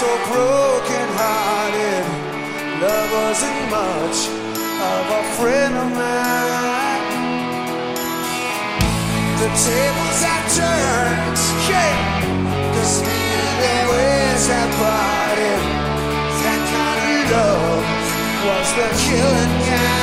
so broken hearted. Love wasn't much of a friend of mine. The tables have turned, yeah. Cause me and the ways have parted. That kind of love was the killing kind.